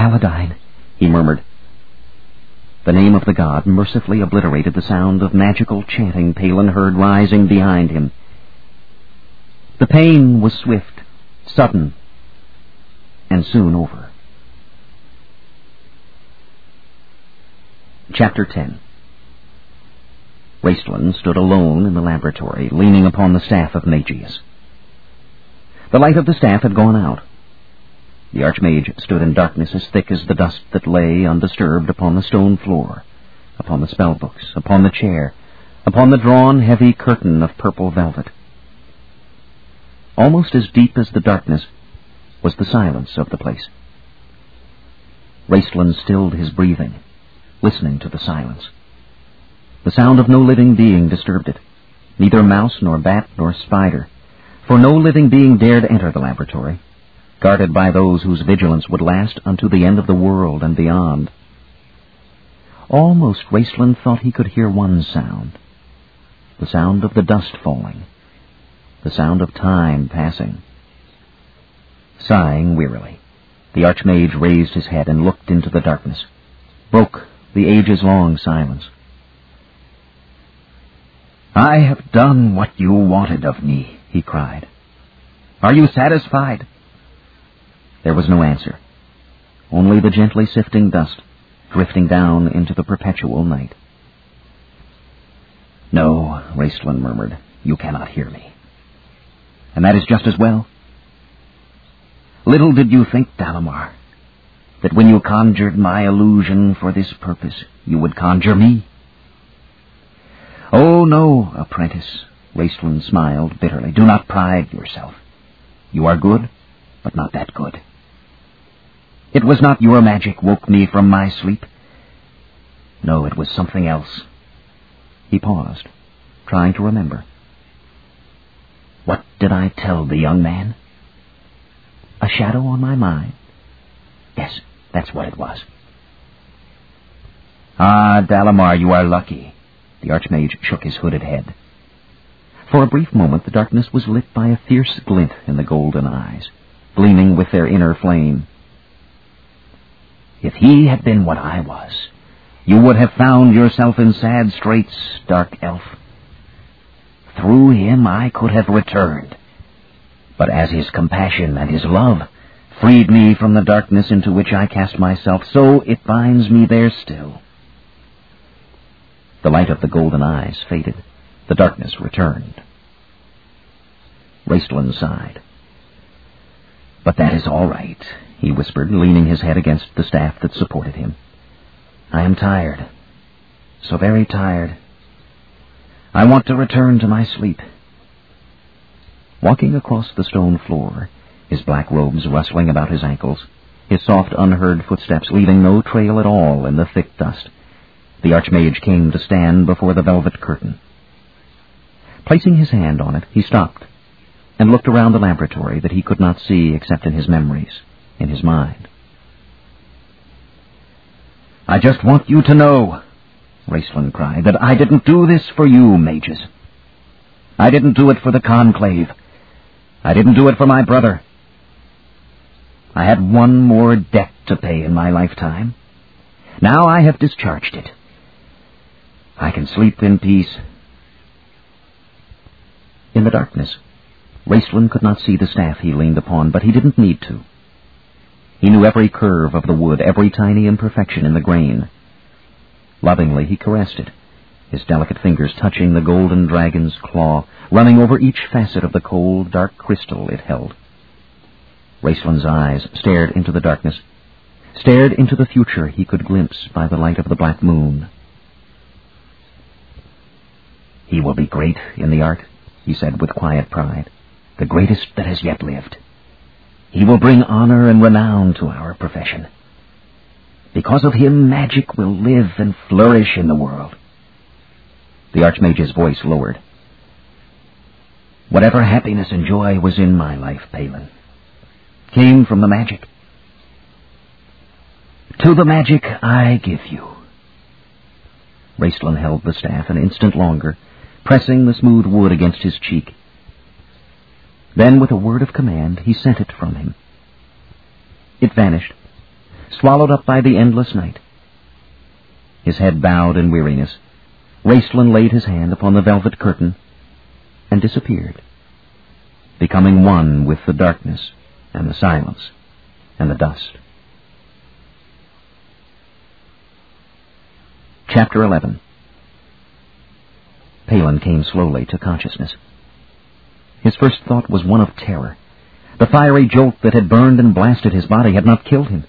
Paladine, he murmured. The name of the god mercifully obliterated the sound of magical chanting Palin heard rising behind him. The pain was swift, sudden, and soon over. Chapter 10 Raistlin stood alone in the laboratory, leaning upon the staff of Magius. The light of the staff had gone out. The Archmage stood in darkness as thick as the dust that lay undisturbed upon the stone floor, upon the spell books, upon the chair, upon the drawn heavy curtain of purple velvet. Almost as deep as the darkness was the silence of the place. Raistlin stilled his breathing, listening to the silence. The sound of no living being disturbed it, neither mouse nor bat nor spider, for no living being dared enter the laboratory, guarded by those whose vigilance would last unto the end of the world and beyond. Almost Raistlin thought he could hear one sound, the sound of the dust falling, the sound of time passing. Sighing wearily, the Archmage raised his head and looked into the darkness, broke the ages-long silence. I have done what you wanted of me, he cried. Are you satisfied? There was no answer, only the gently sifting dust drifting down into the perpetual night. No, Raistlin murmured, you cannot hear me. And that is just as well. Little did you think, Dalamar, that when you conjured my illusion for this purpose, you would conjure me. Oh, no, apprentice, Raistlin smiled bitterly. Do not pride yourself. You are good, but not that good. It was not your magic woke me from my sleep. No, it was something else. He paused, trying to remember. What did I tell the young man? A shadow on my mind. Yes, that's what it was. Ah, Dalamar, you are lucky. The Archmage shook his hooded head. For a brief moment the darkness was lit by a fierce glint in the golden eyes, gleaming with their inner flame. If he had been what I was, you would have found yourself in sad straits, dark elf. Through him I could have returned. But as his compassion and his love freed me from the darkness into which I cast myself, so it binds me there still. The light of the golden eyes faded. The darkness returned. Raistlin sighed. But that is all right he whispered, leaning his head against the staff that supported him. I am tired. So very tired. I want to return to my sleep. Walking across the stone floor, his black robes rustling about his ankles, his soft, unheard footsteps leaving no trail at all in the thick dust, the Archmage came to stand before the velvet curtain. Placing his hand on it, he stopped and looked around the laboratory that he could not see except in his memories in his mind. I just want you to know, Raistlin cried, that I didn't do this for you, mages. I didn't do it for the conclave. I didn't do it for my brother. I had one more debt to pay in my lifetime. Now I have discharged it. I can sleep in peace. In the darkness, Raistlin could not see the staff he leaned upon, but he didn't need to. He knew every curve of the wood, every tiny imperfection in the grain. Lovingly he caressed it, his delicate fingers touching the golden dragon's claw, running over each facet of the cold, dark crystal it held. Raistlin's eyes stared into the darkness, stared into the future he could glimpse by the light of the black moon. He will be great in the art, he said with quiet pride, the greatest that has yet lived. He will bring honor and renown to our profession. Because of him, magic will live and flourish in the world. The Archmage's voice lowered. Whatever happiness and joy was in my life, Palin, came from the magic. To the magic I give you. Raistlin held the staff an instant longer, pressing the smooth wood against his cheek. Then, with a word of command, he sent it from him. It vanished, swallowed up by the endless night. His head bowed in weariness, Raistlin laid his hand upon the velvet curtain and disappeared, becoming one with the darkness and the silence and the dust. Chapter 11 Palin came slowly to consciousness. His first thought was one of terror. The fiery jolt that had burned and blasted his body had not killed him.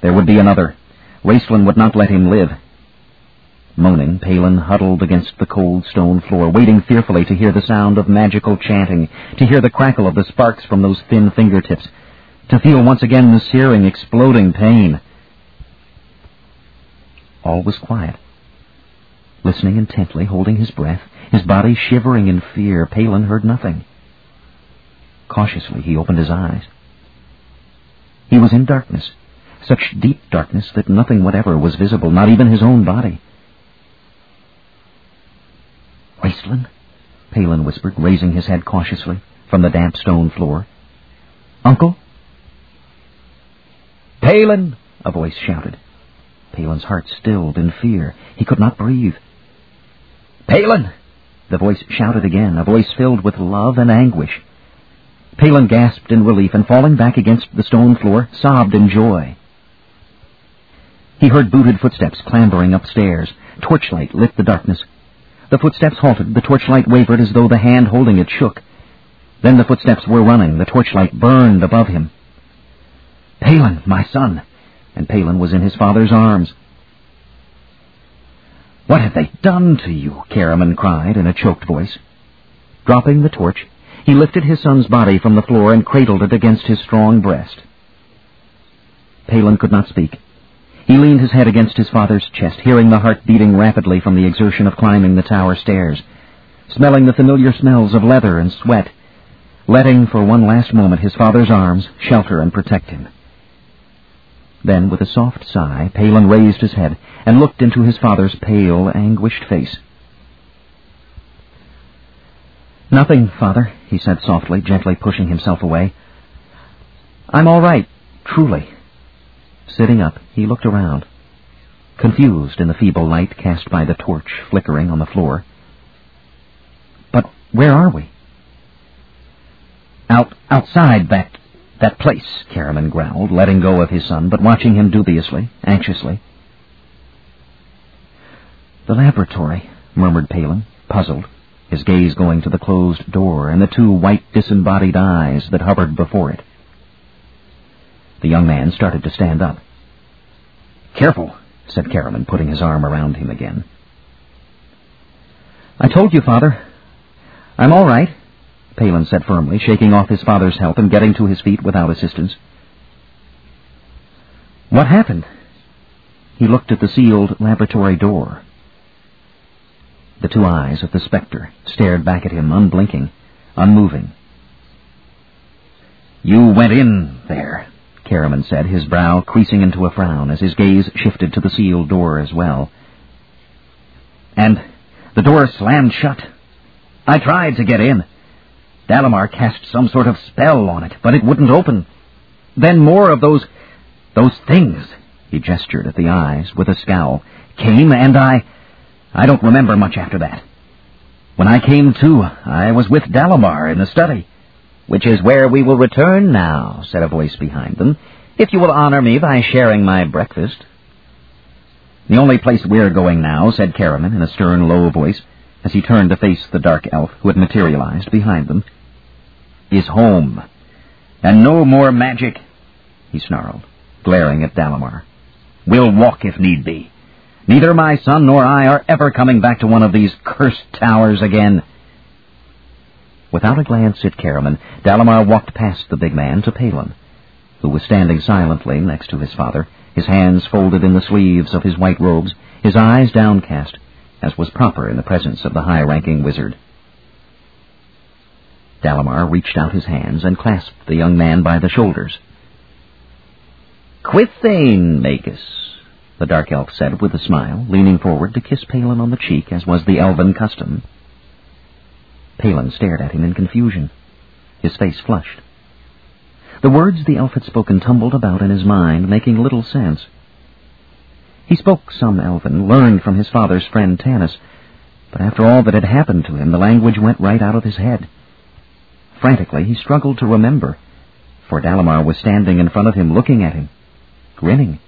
There would be another. Raistlin would not let him live. Moaning, Palin huddled against the cold stone floor, waiting fearfully to hear the sound of magical chanting, to hear the crackle of the sparks from those thin fingertips, to feel once again the searing, exploding pain. All was quiet. Listening intently, holding his breath, his body shivering in fear, Palin heard nothing. Cautiously, he opened his eyes. He was in darkness, such deep darkness that nothing whatever was visible, not even his own body. Raistlin? Palin whispered, raising his head cautiously from the damp stone floor. Uncle? Palin! A voice shouted. Palin's heart stilled in fear. He could not breathe. Palin! The voice shouted again, a voice filled with love and anguish. Palin gasped in relief and, falling back against the stone floor, sobbed in joy. He heard booted footsteps clambering upstairs. Torchlight lit the darkness. The footsteps halted. The torchlight wavered as though the hand holding it shook. Then the footsteps were running. The torchlight burned above him. Palin, my son! And Palin was in his father's arms. What have they done to you? Caramon cried in a choked voice. Dropping the torch, he lifted his son's body from the floor and cradled it against his strong breast. Palin could not speak. He leaned his head against his father's chest, hearing the heart beating rapidly from the exertion of climbing the tower stairs, smelling the familiar smells of leather and sweat, letting for one last moment his father's arms shelter and protect him. Then, with a soft sigh, Palin raised his head and looked into his father's pale, anguished face. Nothing, father, he said softly, gently pushing himself away. I'm all right, truly. Sitting up, he looked around, confused in the feeble light cast by the torch flickering on the floor. But where are we? Out outside that that place, Caramon growled, letting go of his son, but watching him dubiously, anxiously. The laboratory, murmured Palin, puzzled, his gaze going to the closed door and the two white disembodied eyes that hovered before it. The young man started to stand up. Careful, said Caramon, putting his arm around him again. I told you, Father. I'm all right, Palin said firmly, shaking off his father's help and getting to his feet without assistance. What happened? He looked at the sealed laboratory door. The two eyes of the spectre stared back at him, unblinking, unmoving. You went in there, Caramon said, his brow creasing into a frown as his gaze shifted to the sealed door as well. And the door slammed shut. I tried to get in. Dalamar cast some sort of spell on it, but it wouldn't open. Then more of those... those things, he gestured at the eyes with a scowl, came and I... I don't remember much after that. When I came to, I was with Dalamar in the study. Which is where we will return now, said a voice behind them, if you will honor me by sharing my breakfast. The only place we're going now, said Caramon in a stern, low voice, as he turned to face the dark elf who had materialized behind them, is home. And no more magic, he snarled, glaring at Dalamar. We'll walk if need be. Neither my son nor I are ever coming back to one of these cursed towers again. Without a glance at Caramon, Dalamar walked past the big man to Palin, who was standing silently next to his father, his hands folded in the sleeves of his white robes, his eyes downcast, as was proper in the presence of the high-ranking wizard. Dalamar reached out his hands and clasped the young man by the shoulders. Quithane, Magus, the dark elf said with a smile, leaning forward to kiss Palin on the cheek as was the elven custom. Palin stared at him in confusion. His face flushed. The words the elf had spoken tumbled about in his mind, making little sense. He spoke some Elven, learned from his father's friend Tanis, but after all that had happened to him, the language went right out of his head. Frantically, he struggled to remember, for Dalamar was standing in front of him, looking at him, grinning.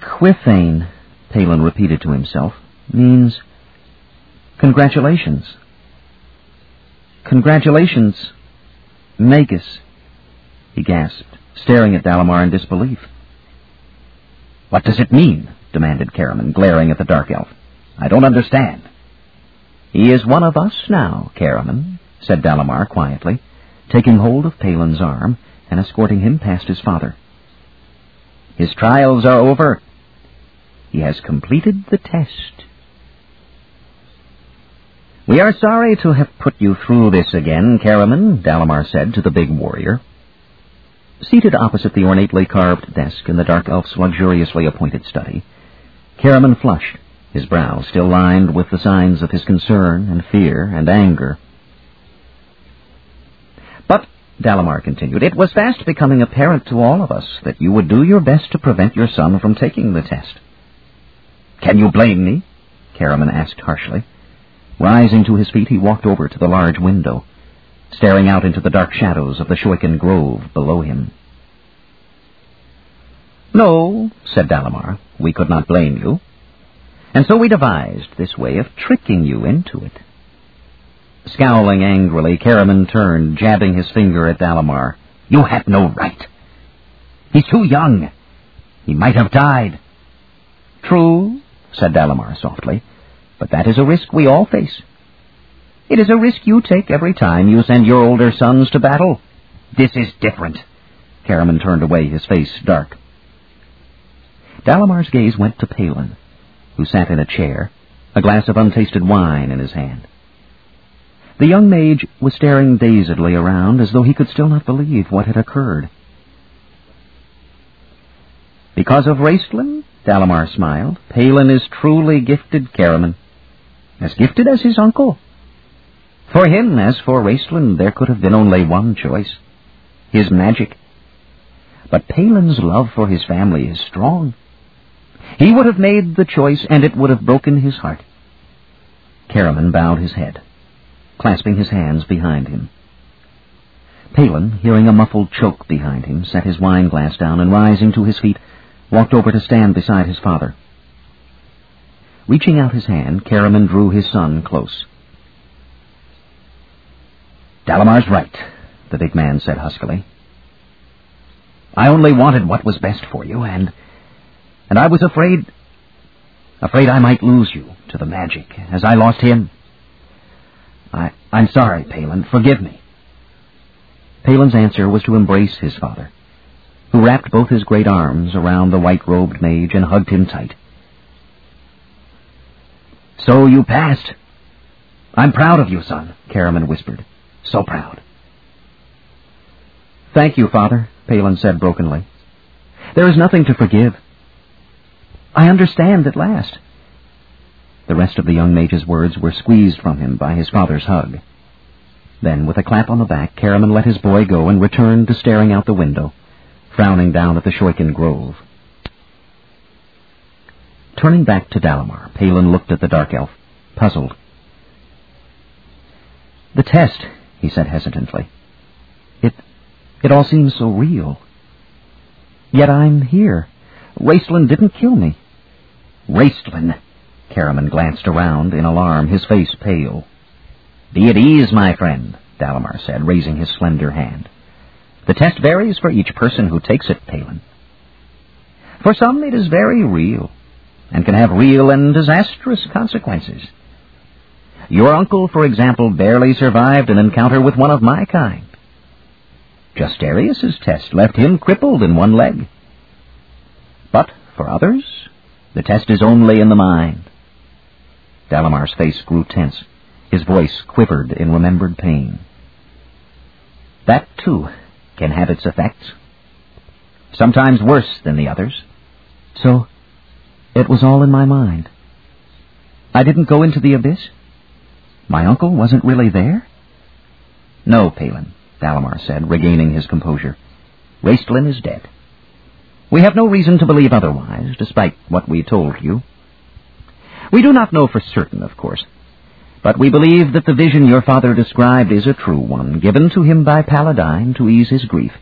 Quithane, Palin repeated to himself, means congratulations. Congratulations, Magus, he gasped, staring at Dalamar in disbelief. What does it mean? demanded Caramon, glaring at the dark elf. I don't understand. He is one of us now, Caramon, said Dalamar quietly, taking hold of Palin's arm and escorting him past his father. His trials are over. He has completed the test. We are sorry to have put you through this again, Caramon, Dalamar said to the big warrior. Seated opposite the ornately carved desk in the dark elf's luxuriously appointed study, Caramon flushed, his brow still lined with the signs of his concern and fear and anger. But, Dalamar continued, it was fast becoming apparent to all of us that you would do your best to prevent your son from taking the test. Can you blame me? Caramon asked harshly. Rising to his feet, he walked over to the large window, staring out into the dark shadows of the Shoikan Grove below him. No, said Dalamar, we could not blame you. And so we devised this way of tricking you into it. Scowling angrily, Caramon turned, jabbing his finger at Dalamar. You had no right. He's too young. He might have died. True, said Dalamar softly. But that is a risk we all face. It is a risk you take every time you send your older sons to battle. This is different. Caramon turned away, his face dark. Dalamar's gaze went to Palin, who sat in a chair, a glass of untasted wine in his hand. The young mage was staring dazedly around as though he could still not believe what had occurred. Because of Raistlin, Dalamar smiled, Palin is truly gifted, Caramon. as gifted as his uncle. For him, as for Raistlin, there could have been only one choice. His magic. But Palin's love for his family is strong. He would have made the choice, and it would have broken his heart. Caramon bowed his head, clasping his hands behind him. Palin, hearing a muffled choke behind him, set his wine glass down and, rising to his feet, walked over to stand beside his father. Reaching out his hand, Caramon drew his son close. Dalamar's right, the big man said huskily. I only wanted what was best for you, and... and I was afraid... afraid I might lose you to the magic, as I lost him. I... I'm sorry, Palin. Forgive me. Palin's answer was to embrace his father, who wrapped both his great arms around the white-robed mage and hugged him tight. So you passed. I'm proud of you, son, Caramon whispered. So proud. Thank you, father, Palin said brokenly. There is nothing to forgive. I understand at last. The rest of the young mage's words were squeezed from him by his father's hug. Then, with a clap on the back, Caramon let his boy go and returned to staring out the window, frowning down at the Shoikan Grove. Turning back to Dalamar, Palin looked at the dark elf, puzzled. The test, he said hesitantly. It... it all seems so real. Yet I'm here. Raistlin didn't kill me. Raistlin! Caramon glanced around in alarm, his face pale. Be at ease, my friend, Dalamar said, raising his slender hand. The test varies for each person who takes it, Palin. For some it is very real and can have real and disastrous consequences. Your uncle, for example, barely survived an encounter with one of my kind. Justarius's test left him crippled in one leg. But for others, the test is only in the mind. Dalamar's face grew tense. His voice quivered in remembered pain. That, too, can have its effects. Sometimes worse than the others. So, it was all in my mind. I didn't go into the abyss? My uncle wasn't really there? No, Palin. Dalamar said, regaining his composure. Raistlin is dead. We have no reason to believe otherwise, despite what we told you. We do not know for certain, of course, but we believe that the vision your father described is a true one, given to him by Paladine to ease his grief.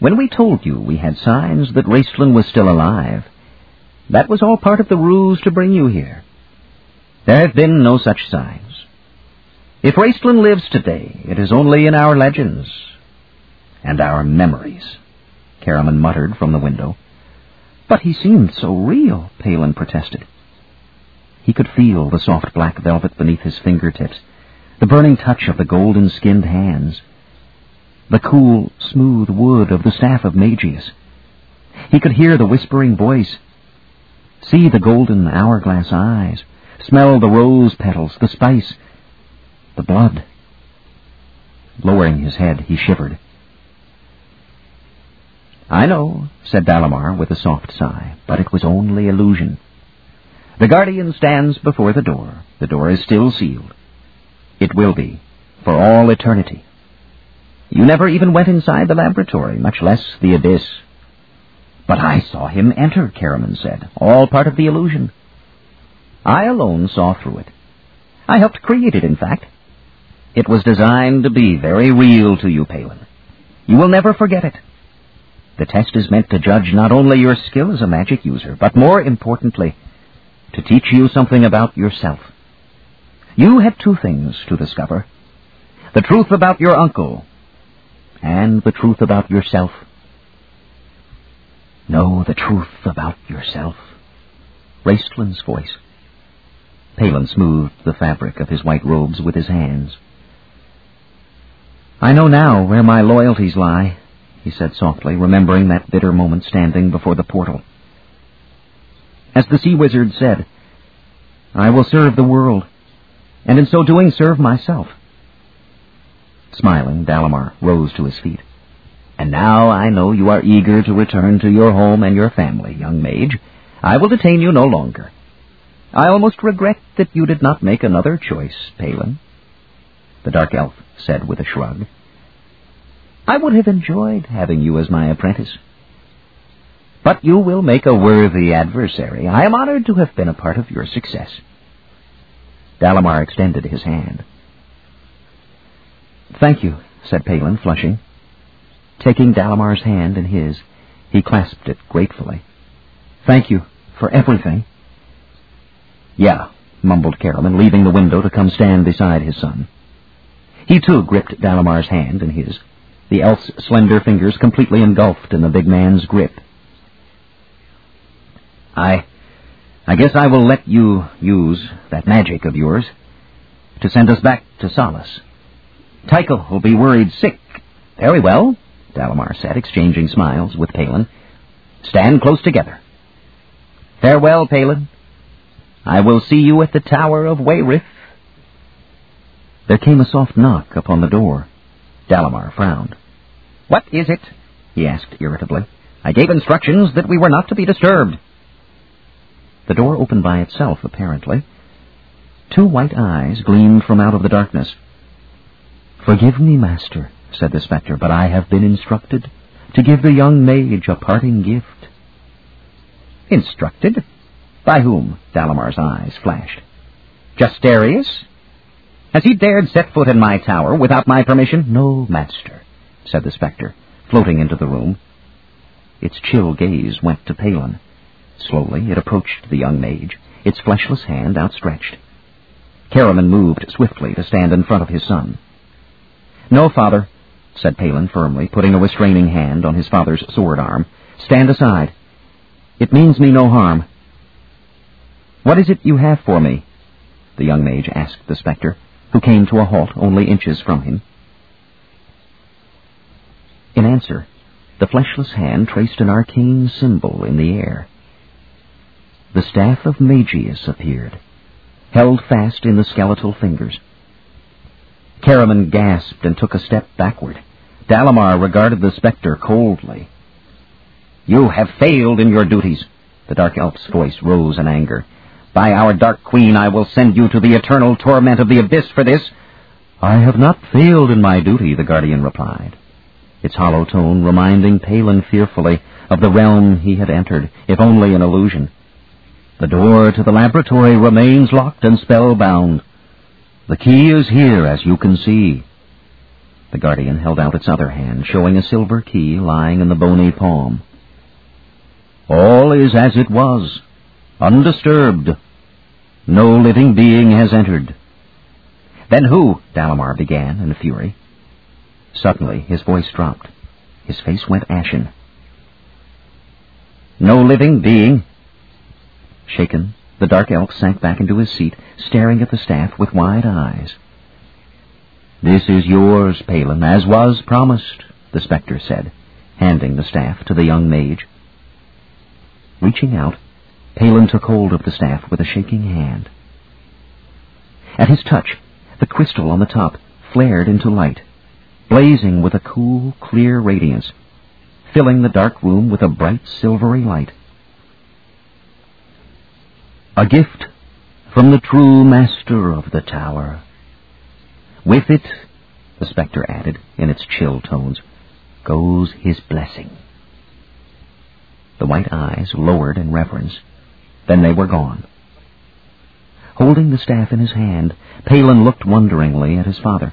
When we told you we had signs that Raistlin was still alive, that was all part of the ruse to bring you here. There have been no such signs. If Raistlin lives today, it is only in our legends and our memories, Caramon muttered from the window. But he seemed so real, Palin protested. He could feel the soft black velvet beneath his fingertips, the burning touch of the golden-skinned hands, the cool, smooth wood of the staff of Magius. He could hear the whispering voice, see the golden hourglass eyes, smell the rose petals, the spice, the blood. Lowering his head, he shivered. I know, said Dalamar with a soft sigh, but it was only illusion. The guardian stands before the door. The door is still sealed. It will be, for all eternity. You never even went inside the laboratory, much less the abyss. But I saw him enter, Caramon said, all part of the illusion. I alone saw through it. I helped create it, in fact. It was designed to be very real to you, Palin. You will never forget it. The test is meant to judge not only your skill as a magic user, but more importantly, to teach you something about yourself. You had two things to discover. The truth about your uncle, and the truth about yourself. Know the truth about yourself. Raistlin's voice. Palin smoothed the fabric of his white robes with his hands. I know now where my loyalties lie, he said softly, remembering that bitter moment standing before the portal. As the sea wizard said, I will serve the world, and in so doing serve myself. Smiling, Dalamar rose to his feet. And now I know you are eager to return to your home and your family, young mage. I will detain you no longer. I almost regret that you did not make another choice, Palin. The dark elf said with a shrug. I would have enjoyed having you as my apprentice. But you will make a worthy adversary. I am honored to have been a part of your success. Dalamar extended his hand. Thank you, said Palin, flushing. Taking Dalamar's hand in his, he clasped it gratefully. Thank you for everything. Yeah, mumbled Caramon, leaving the window to come stand beside his son. He too gripped Dalamar's hand in his, the elf's slender fingers completely engulfed in the big man's grip. I... I guess I will let you use that magic of yours to send us back to Solace. Tika will be worried sick. Very well, Dalamar said, exchanging smiles with Palin. Stand close together. Farewell, Palin. I will see you at the Tower of Wayreth. There came a soft knock upon the door. Dalamar frowned. What is it? he asked irritably. I gave instructions that we were not to be disturbed. The door opened by itself, apparently. Two white eyes gleamed from out of the darkness. Forgive me, master, said the spectre, but I have been instructed to give the young mage a parting gift. Instructed? By whom? Dalamar's eyes flashed. Justarius? Has he dared set foot in my tower without my permission? No, master, said the spectre, floating into the room. Its chill gaze went to Palin. Slowly it approached the young mage, its fleshless hand outstretched. Caramon moved swiftly to stand in front of his son. No, father, said Palin firmly, putting a restraining hand on his father's sword arm. Stand aside. It means me no harm. What is it you have for me? The young mage asked the spectre, who came to a halt only inches from him. In answer, the fleshless hand traced an arcane symbol in the air. The staff of Magius appeared, held fast in the skeletal fingers. Caramon gasped and took a step backward. Dalamar regarded the spectre coldly. You have failed in your duties. The dark elf's voice rose in anger. By our dark queen, I will send you to the eternal torment of the abyss for this. I have not failed in my duty, the guardian replied, its hollow tone reminding Palin fearfully of the realm he had entered, if only an illusion. The door to the laboratory remains locked and spellbound. The key is here, as you can see. The guardian held out its other hand, showing a silver key lying in the bony palm. All is as it was, undisturbed. No living being has entered. Then who? Dalamar began in a fury. Suddenly his voice dropped. His face went ashen. No living being. Shaken, the dark elk sank back into his seat, staring at the staff with wide eyes. This is yours, Palin, as was promised, the spectre said, handing the staff to the young mage. Reaching out, Palin took hold of the staff with a shaking hand. At his touch, the crystal on the top flared into light, blazing with a cool, clear radiance, filling the dark room with a bright silvery light. A gift from the true master of the tower. With it, the spectre added in its chill tones, goes his blessing. The white eyes lowered in reverence. Then they were gone. Holding the staff in his hand, Palin looked wonderingly at his father.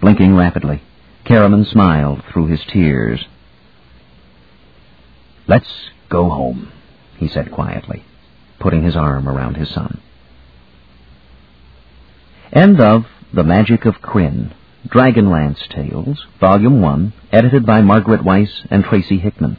Blinking rapidly, Caramon smiled through his tears. Let's go home, he said quietly, putting his arm around his son. End of The Magic of Krynn, Dragonlance Tales, Volume 1, edited by Margaret Weis and Tracy Hickman.